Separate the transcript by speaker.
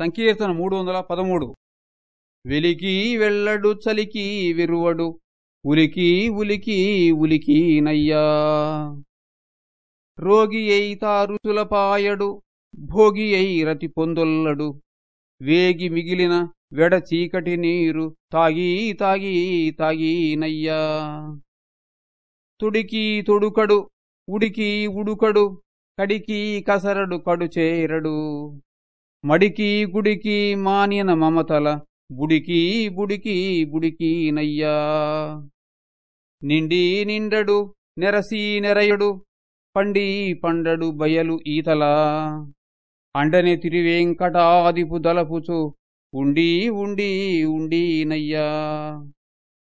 Speaker 1: సంకీర్తన మూడు వందల పదమూడు. వెలికి వెళ్ళడు చలికి విరువడు ఉలికి ఉలికి ఉలికి నయ్యా. రోగి అయి తారుతులపాయడు భోగి అయి రతి పొందొల్లడు. వేగి మిగిలిన వెడ చీకటి నీరు తాగి తాగి తాగి నయ్యా. తుడికి తొడుకడు ఉడికి ఉడుకడు కడికి కసరడు కడు చేరడు. మడికి గుడికి మానిన మమతల బుడికి బుడికి బుడికి నయ్యా. నిండి నిండడు నెరసి నెరయుడు పండి పండడు బయలు ఈతలా. అండని తిరివేంకటాదిపు దలపుచు ఉండి ఉండి ఉండి నయ్యా.